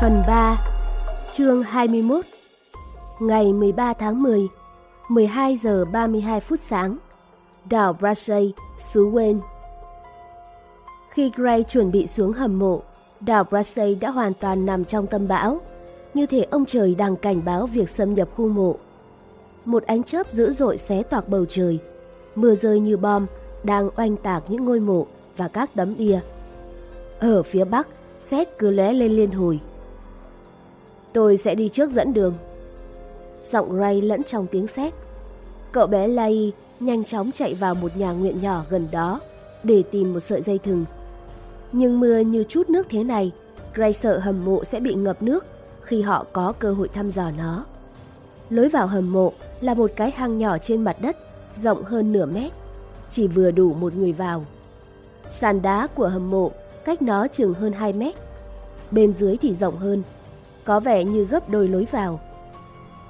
Phần 3 Chương 21 Ngày 13 tháng 10 12 giờ 32 phút sáng Đảo Brasey, xứ Wayne Khi Gray chuẩn bị xuống hầm mộ, đảo Brasey đã hoàn toàn nằm trong tâm bão, như thể ông trời đang cảnh báo việc xâm nhập khu mộ. Một ánh chớp dữ dội xé toạc bầu trời, mưa rơi như bom đang oanh tạc những ngôi mộ và các tấm bia. Ở phía bắc, xét cứ lóe lên liên hồi. Tôi sẽ đi trước dẫn đường. Giọng Ray lẫn trong tiếng sét. Cậu bé Lai nhanh chóng chạy vào một nhà nguyện nhỏ gần đó để tìm một sợi dây thừng. Nhưng mưa như chút nước thế này, Ray sợ hầm mộ sẽ bị ngập nước khi họ có cơ hội thăm dò nó. Lối vào hầm mộ là một cái hang nhỏ trên mặt đất, rộng hơn nửa mét, chỉ vừa đủ một người vào. Sàn đá của hầm mộ cách nó chừng hơn 2 mét. Bên dưới thì rộng hơn, có vẻ như gấp đôi lối vào.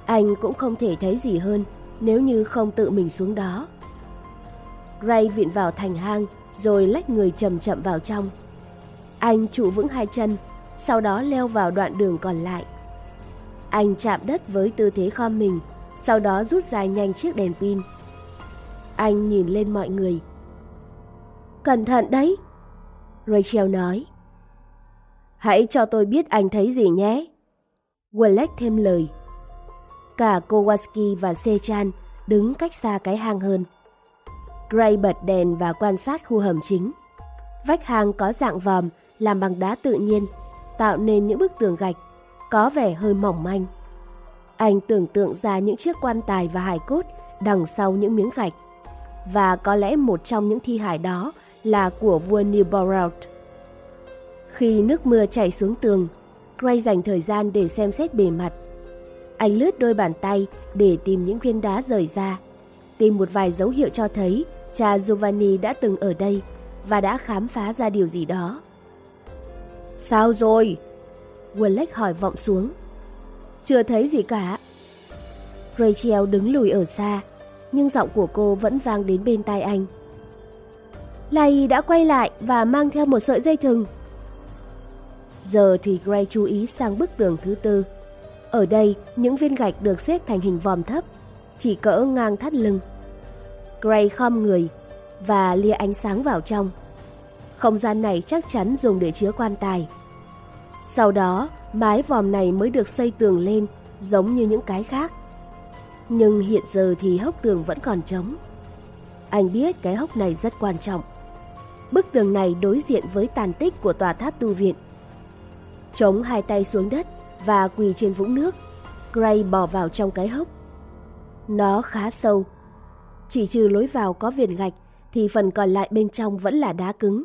Anh cũng không thể thấy gì hơn nếu như không tự mình xuống đó. Ray viện vào thành hang rồi lách người chậm chậm vào trong. Anh trụ vững hai chân, sau đó leo vào đoạn đường còn lại. Anh chạm đất với tư thế khom mình, sau đó rút dài nhanh chiếc đèn pin. Anh nhìn lên mọi người. Cẩn thận đấy! Rachel nói. Hãy cho tôi biết anh thấy gì nhé. Wallace thêm lời. Cả Kowalski và Sechan đứng cách xa cái hang hơn. Gray bật đèn và quan sát khu hầm chính. Vách hang có dạng vòm làm bằng đá tự nhiên, tạo nên những bức tường gạch, có vẻ hơi mỏng manh. Anh tưởng tượng ra những chiếc quan tài và hài cốt đằng sau những miếng gạch. Và có lẽ một trong những thi hài đó là của vua Newborough. Khi nước mưa chảy xuống tường, Gray dành thời gian để xem xét bề mặt. Anh lướt đôi bàn tay để tìm những viên đá rời ra, tìm một vài dấu hiệu cho thấy cha Giovanni đã từng ở đây và đã khám phá ra điều gì đó. Sao rồi? Wallace hỏi vọng xuống. Chưa thấy gì cả. Rachel đứng lùi ở xa, nhưng giọng của cô vẫn vang đến bên tai anh. Lai đã quay lại và mang theo một sợi dây thừng. Giờ thì Gray chú ý sang bức tường thứ tư. Ở đây, những viên gạch được xếp thành hình vòm thấp, chỉ cỡ ngang thắt lưng. Gray khom người và lia ánh sáng vào trong. Không gian này chắc chắn dùng để chứa quan tài. Sau đó, mái vòm này mới được xây tường lên giống như những cái khác. Nhưng hiện giờ thì hốc tường vẫn còn trống. Anh biết cái hốc này rất quan trọng. Bức tường này đối diện với tàn tích của tòa tháp tu viện. Chống hai tay xuống đất và quỳ trên vũng nước, Gray bò vào trong cái hốc. Nó khá sâu. Chỉ trừ lối vào có viền gạch thì phần còn lại bên trong vẫn là đá cứng.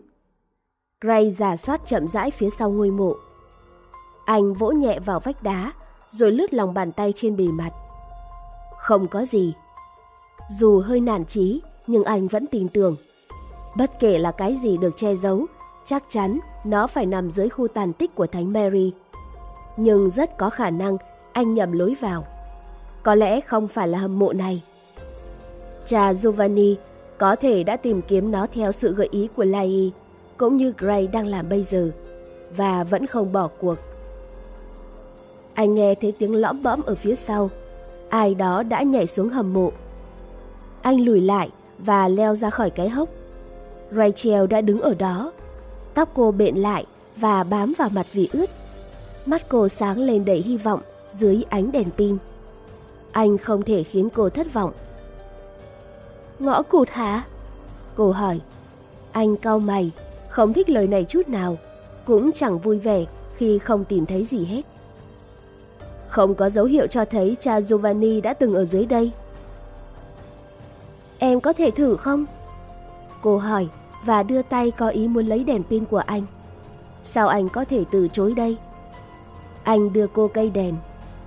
Gray giả soát chậm rãi phía sau ngôi mộ. Anh vỗ nhẹ vào vách đá rồi lướt lòng bàn tay trên bề mặt. Không có gì. Dù hơi nản chí nhưng anh vẫn tin tưởng. Bất kể là cái gì được che giấu, chắc chắn nó phải nằm dưới khu tàn tích của Thánh Mary. Nhưng rất có khả năng anh nhầm lối vào. Có lẽ không phải là hầm mộ này. Cha Giovanni có thể đã tìm kiếm nó theo sự gợi ý của Lai, cũng như Gray đang làm bây giờ, và vẫn không bỏ cuộc. Anh nghe thấy tiếng lõm bõm ở phía sau. Ai đó đã nhảy xuống hầm mộ. Anh lùi lại và leo ra khỏi cái hốc. Rachel đã đứng ở đó. Tóc cô bện lại và bám vào mặt vì ướt. Mắt cô sáng lên đầy hy vọng dưới ánh đèn pin. Anh không thể khiến cô thất vọng. Ngõ cụt hả? Cô hỏi. Anh cau mày, không thích lời này chút nào, cũng chẳng vui vẻ khi không tìm thấy gì hết. Không có dấu hiệu cho thấy cha Giovanni đã từng ở dưới đây. Em có thể thử không? Cô hỏi và đưa tay có ý muốn lấy đèn pin của anh. Sao anh có thể từ chối đây? Anh đưa cô cây đèn.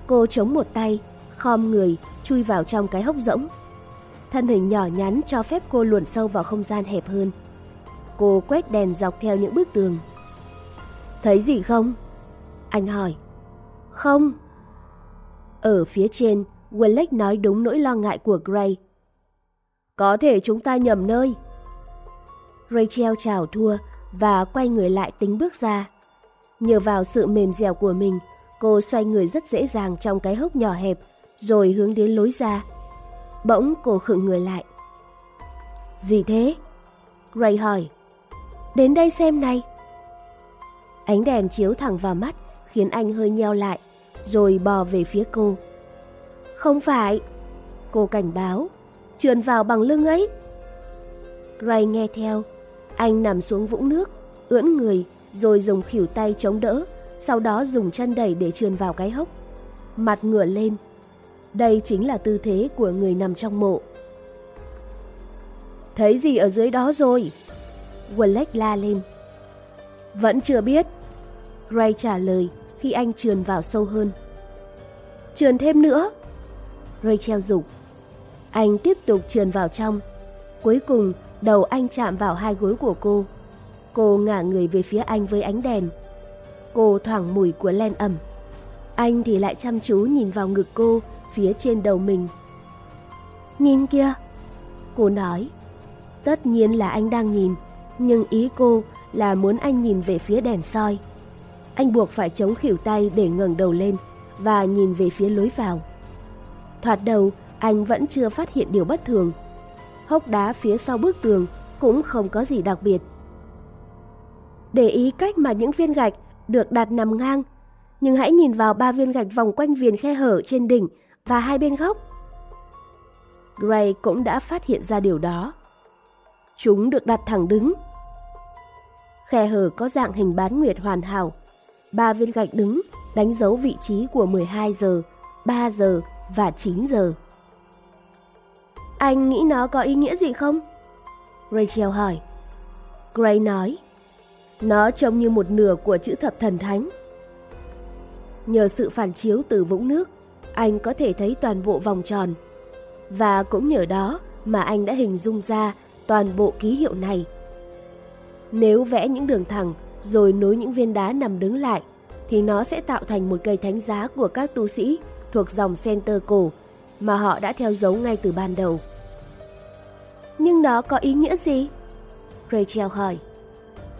Cô chống một tay, khom người, chui vào trong cái hốc rỗng. Thân hình nhỏ nhắn cho phép cô luồn sâu vào không gian hẹp hơn. Cô quét đèn dọc theo những bức tường. Thấy gì không? Anh hỏi. Không. Ở phía trên, Wallach nói đúng nỗi lo ngại của Gray. Có thể chúng ta nhầm nơi. Rachel chào thua và quay người lại tính bước ra. Nhờ vào sự mềm dẻo của mình, cô xoay người rất dễ dàng trong cái hốc nhỏ hẹp, rồi hướng đến lối ra. Bỗng cô khựng người lại. Gì thế? Ray hỏi. Đến đây xem này. Ánh đèn chiếu thẳng vào mắt, khiến anh hơi nheo lại, rồi bò về phía cô. Không phải, cô cảnh báo, trườn vào bằng lưng ấy. Ray nghe theo, anh nằm xuống vũng nước, ưỡn người rồi dùng khỉu tay chống đỡ, sau đó dùng chân đẩy để trườn vào cái hốc. Mặt ngửa lên. Đây chính là tư thế của người nằm trong mộ. Thấy gì ở dưới đó rồi? Wallace la lên. Vẫn chưa biết. Ray trả lời khi anh trườn vào sâu hơn. Trườn thêm nữa. Rachel dục. Anh tiếp tục trườn vào trong. Cuối cùng, đầu anh chạm vào hai gối của cô. Cô ngả người về phía anh với ánh đèn. Cô thoảng mùi của len ẩm. Anh thì lại chăm chú nhìn vào ngực cô phía trên đầu mình. Nhìn kia, cô nói. Tất nhiên là anh đang nhìn, nhưng ý cô là muốn anh nhìn về phía đèn soi. Anh buộc phải chống khỉu tay để ngẩng đầu lên và nhìn về phía lối vào. Thoạt đầu, anh vẫn chưa phát hiện điều bất thường. Hốc đá phía sau bức tường cũng không có gì đặc biệt. Để ý cách mà những viên gạch được đặt nằm ngang, nhưng hãy nhìn vào ba viên gạch vòng quanh viền khe hở trên đỉnh và hai bên góc. Gray cũng đã phát hiện ra điều đó. Chúng được đặt thẳng đứng. Khe hở có dạng hình bán nguyệt hoàn hảo. Ba viên gạch đứng đánh dấu vị trí của 12 giờ, 3 giờ và 9 giờ. Anh nghĩ nó có ý nghĩa gì không? Rachel hỏi. Gray nói, nó trông như một nửa của chữ thập thần thánh. Nhờ sự phản chiếu từ vũng nước, anh có thể thấy toàn bộ vòng tròn. Và cũng nhờ đó mà anh đã hình dung ra toàn bộ ký hiệu này. Nếu vẽ những đường thẳng rồi nối những viên đá nằm đứng lại, thì nó sẽ tạo thành một cây thánh giá của các tu sĩ thuộc dòng center cổ mà họ đã theo dấu ngay từ ban đầu. Nhưng nó có ý nghĩa gì? Rachel hỏi.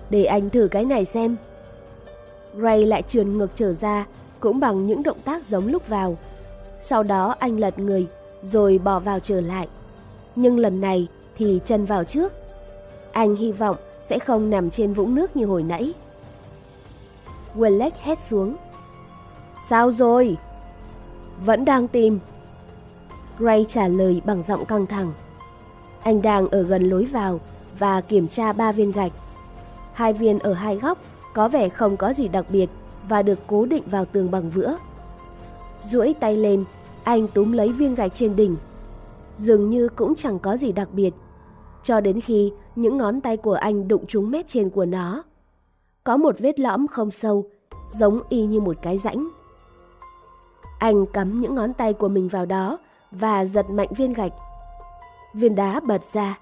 Để anh thử cái này xem. Ray lại trườn ngược trở ra, cũng bằng những động tác giống lúc vào. Sau đó anh lật người, rồi bỏ vào trở lại. Nhưng lần này thì chân vào trước. Anh hy vọng sẽ không nằm trên vũng nước như hồi nãy. Wallace hét xuống. Sao rồi? Vẫn đang tìm. Gray trả lời bằng giọng căng thẳng. Anh đang ở gần lối vào và kiểm tra ba viên gạch. Hai viên ở hai góc có vẻ không có gì đặc biệt và được cố định vào tường bằng vữa. duỗi tay lên, anh túm lấy viên gạch trên đỉnh. Dường như cũng chẳng có gì đặc biệt, cho đến khi những ngón tay của anh đụng trúng mép trên của nó. Có một vết lõm không sâu, giống y như một cái rãnh. Anh cắm những ngón tay của mình vào đó và giật mạnh viên gạch. Viên đá bật ra.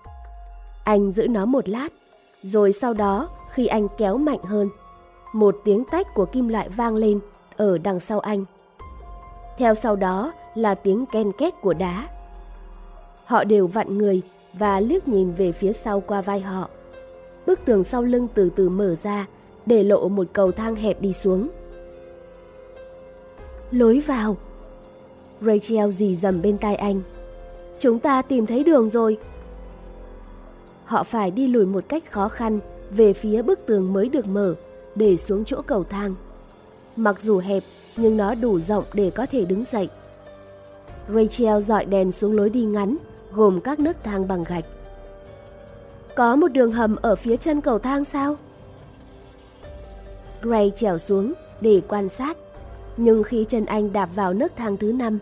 Anh giữ nó một lát, rồi sau đó khi anh kéo mạnh hơn, một tiếng tách của kim loại vang lên ở đằng sau anh. Theo sau đó là tiếng ken két của đá. Họ đều vặn người và liếc nhìn về phía sau qua vai họ. Bức tường sau lưng từ từ mở ra, để lộ một cầu thang hẹp đi xuống. Lối vào. Rachel dì dầm bên tai anh. Chúng ta tìm thấy đường rồi. Họ phải đi lùi một cách khó khăn về phía bức tường mới được mở để xuống chỗ cầu thang. Mặc dù hẹp nhưng nó đủ rộng để có thể đứng dậy. Rachel dọi đèn xuống lối đi ngắn gồm các nấc thang bằng gạch. Có một đường hầm ở phía chân cầu thang sao? Gray trèo xuống để quan sát, nhưng khi chân anh đạp vào nấc thang thứ năm,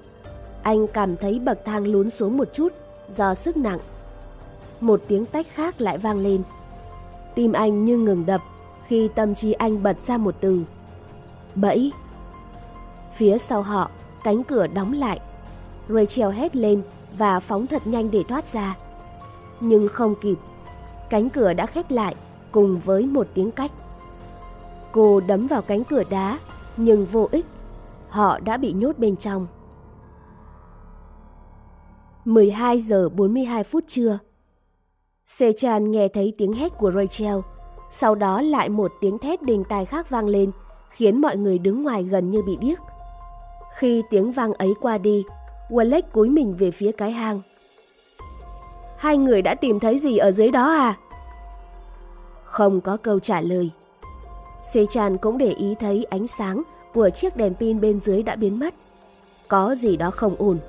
anh cảm thấy bậc thang lún xuống một chút do sức nặng. Một tiếng tách khác lại vang lên. Tim anh như ngừng đập khi tâm trí anh bật ra một từ. Bẫy. Phía sau họ, cánh cửa đóng lại. Rachel hét lên và phóng thật nhanh để thoát ra. Nhưng không kịp, cánh cửa đã khép lại cùng với một tiếng cách. Cô đấm vào cánh cửa đá, nhưng vô ích. Họ đã bị nhốt bên trong. 12 giờ 42 phút trưa. Sechan nghe thấy tiếng hét của Rachel, sau đó lại một tiếng thét đình tai khác vang lên khiến mọi người đứng ngoài gần như bị điếc. Khi tiếng vang ấy qua đi, Wallace cúi mình về phía cái hang. Hai người đã tìm thấy gì ở dưới đó à? Không có câu trả lời. Sechan cũng để ý thấy ánh sáng của chiếc đèn pin bên dưới đã biến mất. Có gì đó không ổn.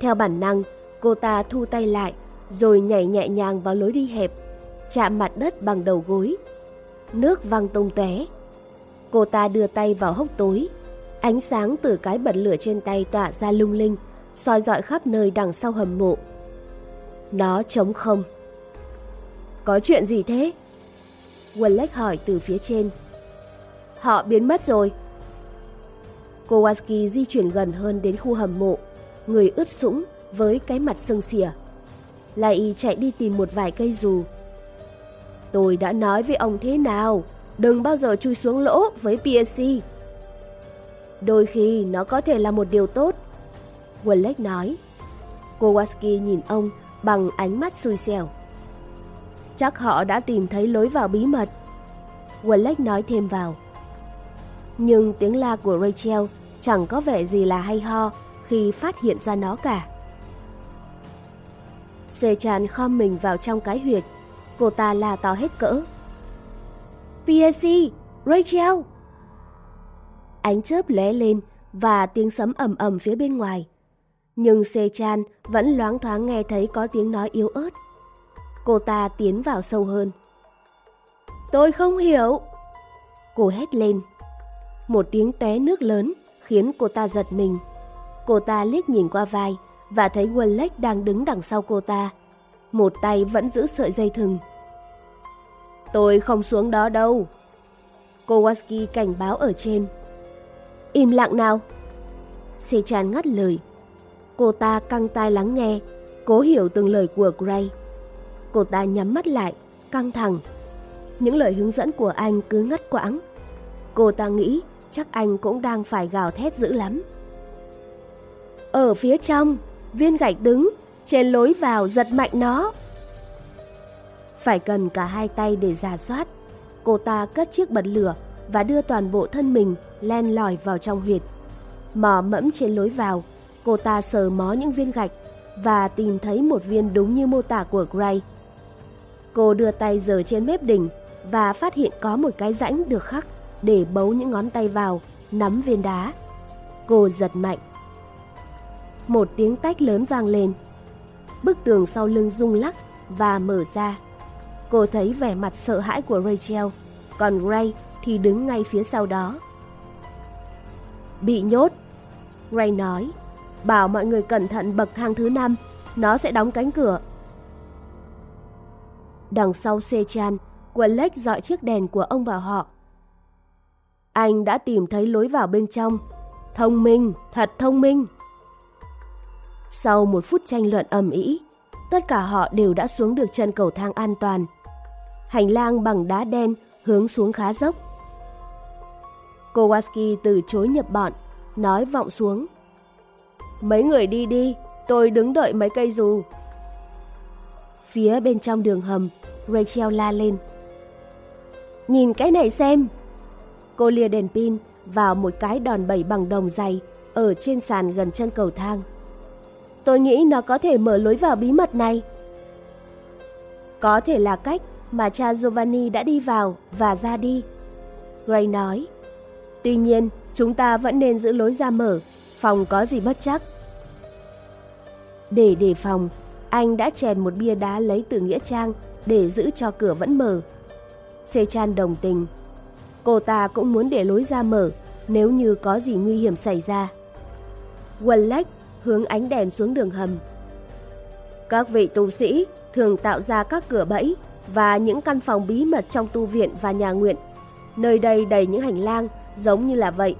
Theo bản năng, cô ta thu tay lại rồi nhảy nhẹ nhàng vào lối đi hẹp, chạm mặt đất bằng đầu gối. Nước văng tung tóe. Cô ta đưa tay vào hốc tối, ánh sáng từ cái bật lửa trên tay tỏa ra lung linh, soi dọi khắp nơi đằng sau hầm mộ. Nó trống không. Có chuyện gì thế? Wallach hỏi từ phía trên. Họ biến mất rồi. Kowalski di chuyển gần hơn đến khu hầm mộ, người ướt sũng với cái mặt sưng xỉa. Lại chạy đi tìm một vài cây dù. Tôi đã nói với ông thế nào, đừng bao giờ chui xuống lỗ với PSC. Đôi khi nó có thể là một điều tốt. Wallach nói. Kowalski nhìn ông bằng ánh mắt xui xẻo. Chắc họ đã tìm thấy lối vào bí mật. Wallach nói thêm vào. Nhưng tiếng la của Rachel chẳng có vẻ gì là hay ho khi phát hiện ra nó cả. Xê Chan khom mình vào trong cái huyệt. Cô ta la to hết cỡ. PSC! Rachel! Ánh chớp lóe lên và tiếng sấm ầm ầm phía bên ngoài. Nhưng Xê Chan vẫn loáng thoáng nghe thấy có tiếng nói yếu ớt. Cô ta tiến vào sâu hơn. Tôi không hiểu. Cô hét lên. Một tiếng té nước lớn khiến cô ta giật mình. Cô ta liếc nhìn qua vai và thấy Wallace đang đứng đằng sau cô ta. Một tay vẫn giữ sợi dây thừng. Tôi không xuống đó đâu. Kowalski cảnh báo ở trên. Im lặng nào. Sechan ngắt lời. Cô ta căng tai lắng nghe, cố hiểu từng lời của Gray. Cô ta nhắm mắt lại, căng thẳng. Những lời hướng dẫn của anh cứ ngắt quãng. Cô ta nghĩ chắc anh cũng đang phải gào thét dữ lắm. Ở phía trong, viên gạch đứng, trên lối vào giật mạnh nó. Phải cần cả hai tay để giả soát. Cô ta cất chiếc bật lửa và đưa toàn bộ thân mình len lỏi vào trong huyệt. Mò mẫm trên lối vào, cô ta sờ mó những viên gạch và tìm thấy một viên đúng như mô tả của Gray. Cô đưa tay giờ trên mép đỉnh và phát hiện có một cái rãnh được khắc để bấu những ngón tay vào, nắm viên đá. Cô giật mạnh. Một tiếng tách lớn vang lên. Bức tường sau lưng rung lắc và mở ra. Cô thấy vẻ mặt sợ hãi của Rachel, còn Ray thì đứng ngay phía sau đó. Bị nhốt, Ray nói, bảo mọi người cẩn thận bậc thang thứ năm, nó sẽ đóng cánh cửa. Đằng sau Sechan, lách dọi chiếc đèn của ông vào họ. Anh đã tìm thấy lối vào bên trong. Thông minh, thật thông minh. Sau một phút tranh luận ầm ĩ, tất cả họ đều đã xuống được chân cầu thang an toàn. Hành lang bằng đá đen hướng xuống khá dốc. Kowalski từ chối nhập bọn, nói vọng xuống. Mấy người đi đi, tôi đứng đợi mấy cây dù. Phía bên trong đường hầm, Rachel la lên. Nhìn cái này xem. Cô lia đèn pin vào một cái đòn bẩy bằng đồng dày ở trên sàn gần chân cầu thang. Tôi nghĩ nó có thể mở lối vào bí mật này. Có thể là cách mà cha Giovanni đã đi vào và ra đi. Gray nói. Tuy nhiên, chúng ta vẫn nên giữ lối ra mở, phòng có gì bất chắc. Để đề phòng, anh đã chèn một bia đá lấy từ Nghĩa Trang để giữ cho cửa vẫn mở. Sechan đồng tình. Cô ta cũng muốn để lối ra mở nếu như có gì nguy hiểm xảy ra. Wallace hướng ánh đèn xuống đường hầm. Các vị tu sĩ thường tạo ra các cửa bẫy và những căn phòng bí mật trong tu viện và nhà nguyện. Nơi đây đầy những hành lang giống như là vậy.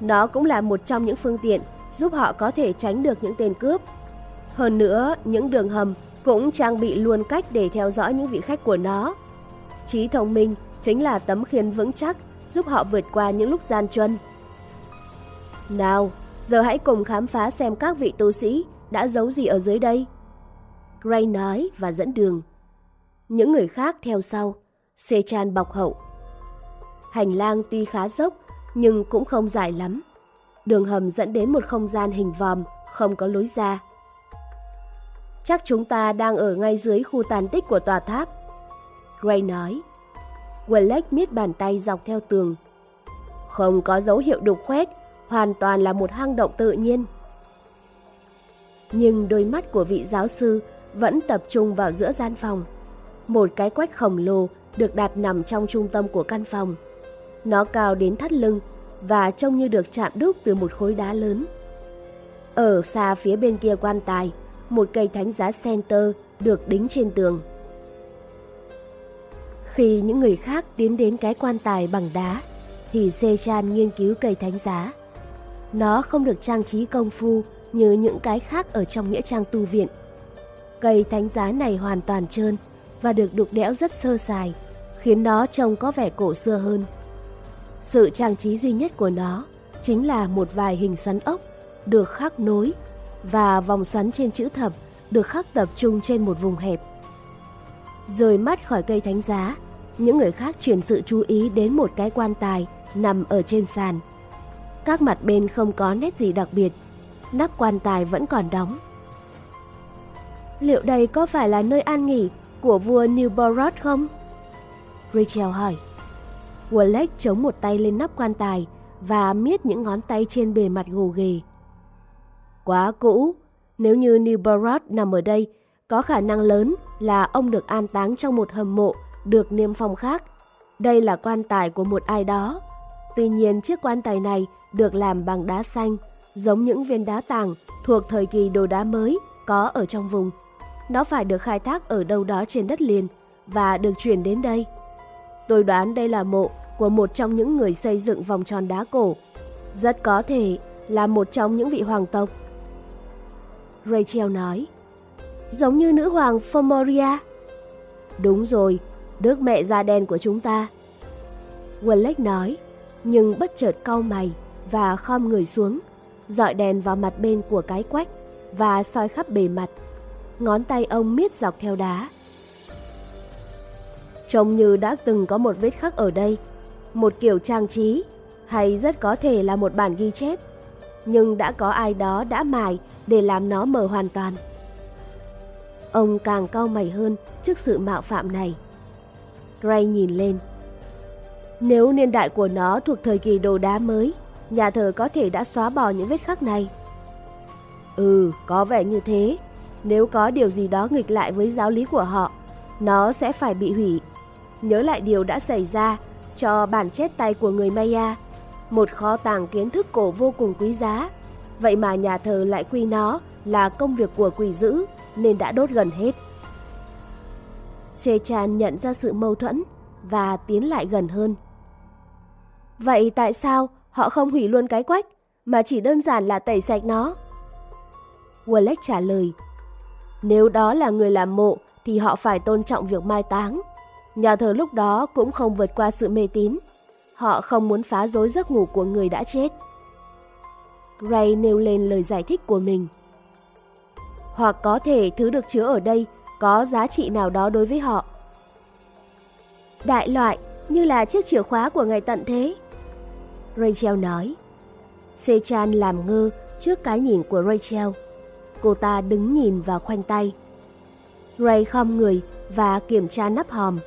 Nó cũng là một trong những phương tiện giúp họ có thể tránh được những tên cướp. Hơn nữa, những đường hầm cũng trang bị luôn cách để theo dõi những vị khách của nó. Trí thông minh chính là tấm khiên vững chắc giúp họ vượt qua những lúc gian truân. Nào, giờ hãy cùng khám phá xem các vị tu sĩ đã giấu gì ở dưới đây. Gray nói và dẫn đường. Những người khác theo sau, Sechan bọc hậu. Hành lang tuy khá dốc nhưng cũng không dài lắm. Đường hầm dẫn đến một không gian hình vòm, không có lối ra. Chắc chúng ta đang ở ngay dưới khu tàn tích của tòa tháp. Gray nói. Wallace miết bàn tay dọc theo tường. Không có dấu hiệu đục khoét, hoàn toàn là một hang động tự nhiên. Nhưng đôi mắt của vị giáo sư vẫn tập trung vào giữa gian phòng. Một cái quách khổng lồ được đặt nằm trong trung tâm của căn phòng. Nó cao đến thắt lưng và trông như được chạm đúc từ một khối đá lớn. Ở xa phía bên kia quan tài, một cây thánh giá center được đính trên tường. Khi những người khác tiến đến cái quan tài bằng đá, thì Sechan nghiên cứu cây thánh giá. Nó không được trang trí công phu như những cái khác ở trong nghĩa trang tu viện. Cây thánh giá này hoàn toàn trơn và được đục đẽo rất sơ sài, khiến nó trông có vẻ cổ xưa hơn. Sự trang trí duy nhất của nó chính là một vài hình xoắn ốc được khắc nối và vòng xoắn trên chữ thập được khắc tập trung trên một vùng hẹp. Rời mắt khỏi cây thánh giá, những người khác chuyển sự chú ý đến một cái quan tài nằm ở trên sàn. Các mặt bên không có nét gì đặc biệt, nắp quan tài vẫn còn đóng. Liệu đây có phải là nơi an nghỉ của vua Newborod không? Rachel hỏi. Wallace chống một tay lên nắp quan tài và miết những ngón tay trên bề mặt gồ ghề. Quá cũ, nếu như Newborod nằm ở đây, có khả năng lớn là ông được an táng trong một hầm mộ được niêm phong khác. Đây là quan tài của một ai đó. Tuy nhiên chiếc quan tài này được làm bằng đá xanh, giống những viên đá tàng thuộc thời kỳ đồ đá mới có ở trong vùng. Nó phải được khai thác ở đâu đó trên đất liền và được chuyển đến đây. Tôi đoán đây là mộ của một trong những người xây dựng vòng tròn đá cổ. Rất có thể là một trong những vị hoàng tộc. Rachel nói, giống như nữ hoàng Fomoria. Đúng rồi, đức mẹ da đen của chúng ta. Wallach nói, nhưng bất chợt cau mày và khom người xuống, dọi đèn vào mặt bên của cái quách và soi khắp bề mặt. Ngón tay ông miết dọc theo đá. Trông như đã từng có một vết khắc ở đây, một kiểu trang trí, hay rất có thể là một bản ghi chép. Nhưng đã có ai đó đã mài để làm nó mờ hoàn toàn. Ông càng cau mày hơn trước sự mạo phạm này. Gray nhìn lên. Nếu niên đại của nó thuộc thời kỳ đồ đá mới, nhà thờ có thể đã xóa bỏ những vết khắc này. Ừ, có vẻ như thế. Nếu có điều gì đó nghịch lại với giáo lý của họ, nó sẽ phải bị hủy. Nhớ lại điều đã xảy ra cho bản chết tay của người Maya, một kho tàng kiến thức cổ vô cùng quý giá. Vậy mà nhà thờ lại quy nó là công việc của quỷ dữ nên đã đốt gần hết. Sechan nhận ra sự mâu thuẫn và tiến lại gần hơn. Vậy tại sao họ không hủy luôn cái quách mà chỉ đơn giản là tẩy sạch nó? Wallace trả lời, nếu đó là người làm mộ thì họ phải tôn trọng việc mai táng. Nhà thờ lúc đó cũng không vượt qua sự mê tín. Họ không muốn phá rối giấc ngủ của người đã chết. Gray nêu lên lời giải thích của mình. Hoặc có thể thứ được chứa ở đây có giá trị nào đó đối với họ. Đại loại như là chiếc chìa khóa của ngày tận thế. Rachel nói. Sechan làm ngơ trước cái nhìn của Rachel. Cô ta đứng nhìn và khoanh tay. Ray khom người và kiểm tra nắp hòm.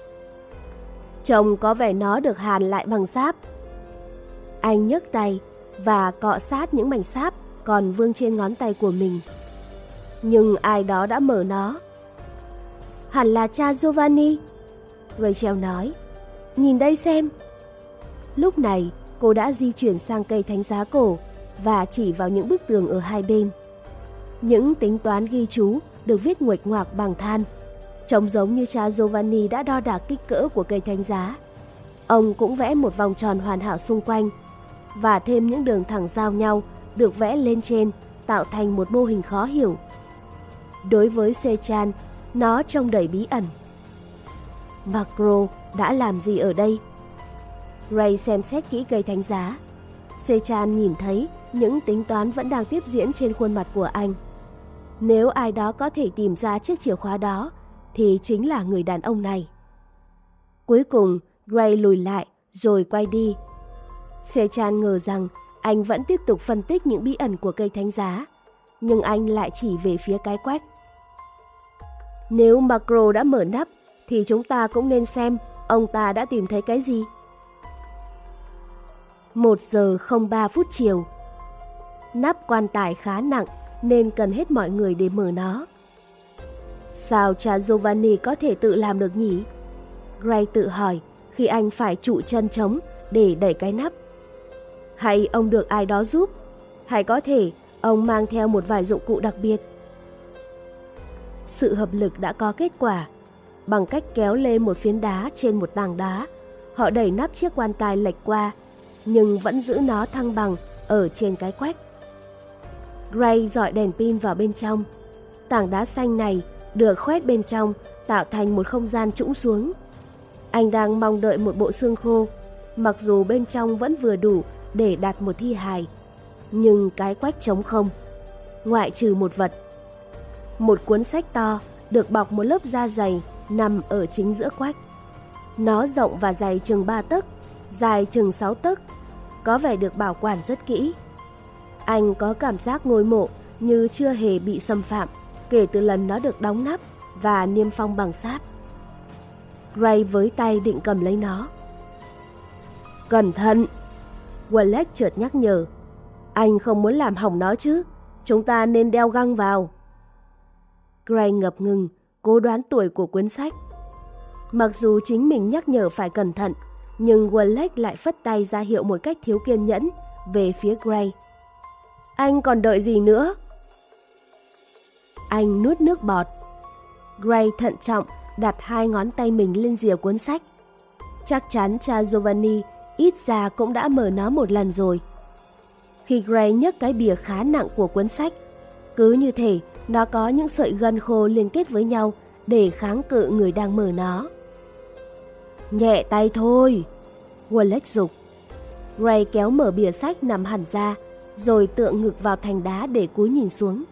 Trông có vẻ nó được hàn lại bằng sáp. Anh nhấc tay và cọ sát những mảnh sáp còn vương trên ngón tay của mình. Nhưng ai đó đã mở nó. Hẳn là cha Giovanni. Rachel nói. Nhìn đây xem. Lúc này, cô đã di chuyển sang cây thánh giá cổ và chỉ vào những bức tường ở hai bên. Những tính toán ghi chú được viết nguệch ngoạc bằng than Trông giống như cha Giovanni đã đo đạc kích cỡ của cây thánh giá. Ông cũng vẽ một vòng tròn hoàn hảo xung quanh và thêm những đường thẳng giao nhau được vẽ lên trên tạo thành một mô hình khó hiểu. Đối với Sechan, nó trông đầy bí ẩn. Macro đã làm gì ở đây? Ray xem xét kỹ cây thánh giá. Sechan nhìn thấy những tính toán vẫn đang tiếp diễn trên khuôn mặt của anh. Nếu ai đó có thể tìm ra chiếc chìa khóa đó thì chính là người đàn ông này. Cuối cùng, Gray lùi lại rồi quay đi. Sechan ngờ rằng anh vẫn tiếp tục phân tích những bí ẩn của cây thánh giá, nhưng anh lại chỉ về phía cái quách. Nếu Macro đã mở nắp, thì chúng ta cũng nên xem ông ta đã tìm thấy cái gì. 1 giờ 03 phút chiều. Nắp quan tài khá nặng nên cần hết mọi người để mở nó. Sao cha Giovanni có thể tự làm được nhỉ? Gray tự hỏi khi anh phải trụ chân trống để đẩy cái nắp. Hay ông được ai đó giúp? Hay có thể ông mang theo một vài dụng cụ đặc biệt? Sự hợp lực đã có kết quả. Bằng cách kéo lên một phiến đá trên một tảng đá, họ đẩy nắp chiếc quan tài lệch qua, nhưng vẫn giữ nó thăng bằng ở trên cái quách. Gray dọi đèn pin vào bên trong. Tảng đá xanh này được khoét bên trong tạo thành một không gian trũng xuống. Anh đang mong đợi một bộ xương khô, mặc dù bên trong vẫn vừa đủ để đặt một thi hài. Nhưng cái quách trống không, ngoại trừ một vật. Một cuốn sách to được bọc một lớp da dày nằm ở chính giữa quách. Nó rộng và dày chừng 3 tấc, dài chừng 6 tấc, có vẻ được bảo quản rất kỹ. Anh có cảm giác ngôi mộ như chưa hề bị xâm phạm kể từ lần nó được đóng nắp và niêm phong bằng sáp. Gray với tay định cầm lấy nó. Cẩn thận! Wallace chợt nhắc nhở. Anh không muốn làm hỏng nó chứ, chúng ta nên đeo găng vào. Gray ngập ngừng, cố đoán tuổi của cuốn sách. Mặc dù chính mình nhắc nhở phải cẩn thận, nhưng Wallace lại phất tay ra hiệu một cách thiếu kiên nhẫn về phía Gray. Anh còn đợi gì nữa? Anh nuốt nước bọt. Gray thận trọng đặt hai ngón tay mình lên rìa cuốn sách. Chắc chắn cha Giovanni ít ra cũng đã mở nó một lần rồi. Khi Gray nhấc cái bìa khá nặng của cuốn sách, cứ như thể nó có những sợi gân khô liên kết với nhau để kháng cự người đang mở nó. Nhẹ tay thôi, Wallace dục. Ray kéo mở bìa sách nằm hẳn ra, rồi tựa ngực vào thành đá để cúi nhìn xuống.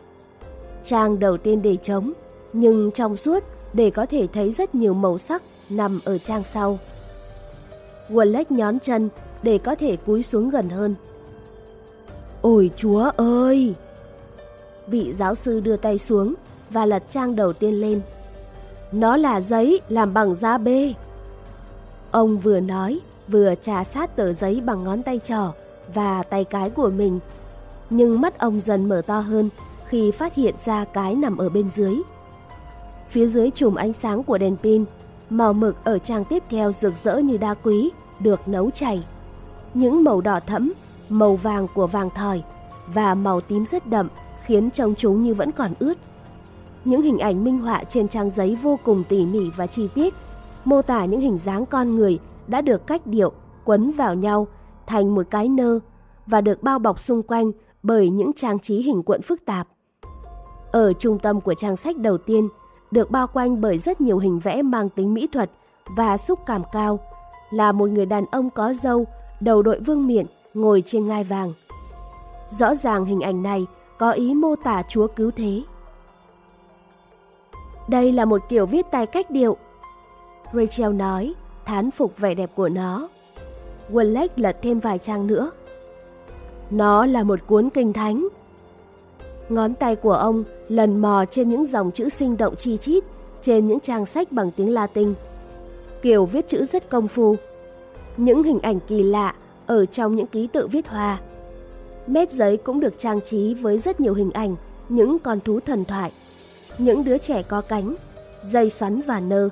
Trang đầu tiên để trống, nhưng trong suốt để có thể thấy rất nhiều màu sắc nằm ở trang sau. Wallace nhón chân để có thể cúi xuống gần hơn. Ôi chúa ơi! Vị giáo sư đưa tay xuống và lật trang đầu tiên lên. Nó là giấy làm bằng da bê. Ông vừa nói, vừa trà sát tờ giấy bằng ngón tay trỏ và tay cái của mình. Nhưng mắt ông dần mở to hơn khi phát hiện ra cái nằm ở bên dưới. Phía dưới chùm ánh sáng của đèn pin, màu mực ở trang tiếp theo rực rỡ như đá quý, được nấu chảy. Những màu đỏ thẫm, màu vàng của vàng thỏi và màu tím rất đậm khiến trông chúng như vẫn còn ướt. Những hình ảnh minh họa trên trang giấy vô cùng tỉ mỉ và chi tiết, mô tả những hình dáng con người đã được cách điệu, quấn vào nhau thành một cái nơ và được bao bọc xung quanh bởi những trang trí hình cuộn phức tạp. Ở trung tâm của trang sách đầu tiên, được bao quanh bởi rất nhiều hình vẽ mang tính mỹ thuật và xúc cảm cao, là một người đàn ông có dâu, đầu đội vương miện, ngồi trên ngai vàng. Rõ ràng hình ảnh này có ý mô tả Chúa cứu thế. Đây là một kiểu viết tài cách điệu. Rachel nói, thán phục vẻ đẹp của nó. Wallace lật thêm vài trang nữa. Nó là một cuốn kinh thánh. Ngón tay của ông lần mò trên những dòng chữ sinh động chi chít trên những trang sách bằng tiếng Latin. Kiểu viết chữ rất công phu. Những hình ảnh kỳ lạ ở trong những ký tự viết hoa. Mép giấy cũng được trang trí với rất nhiều hình ảnh, những con thú thần thoại, những đứa trẻ có cánh, dây xoắn và nơ.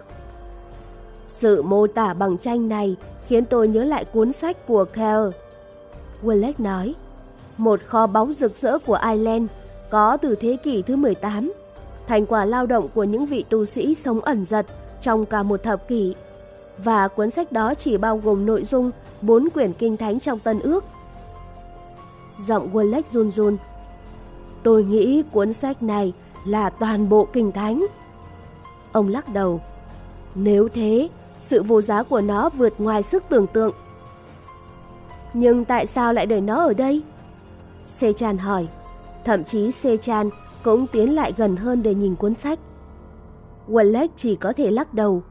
Sự mô tả bằng tranh này khiến tôi nhớ lại cuốn sách của Kell. Willett nói, một kho báu rực rỡ của Ireland có từ thế kỷ thứ 18, thành quả lao động của những vị tu sĩ sống ẩn giật trong cả một thập kỷ. Và cuốn sách đó chỉ bao gồm nội dung bốn quyển kinh thánh trong Tân Ước. Giọng Willett run run. Tôi nghĩ cuốn sách này là toàn bộ kinh thánh. Ông lắc đầu. Nếu thế, sự vô giá của nó vượt ngoài sức tưởng tượng. Nhưng tại sao lại để nó ở đây? Sechan hỏi. Thậm chí Sechan cũng tiến lại gần hơn để nhìn cuốn sách. Wallace chỉ có thể lắc đầu.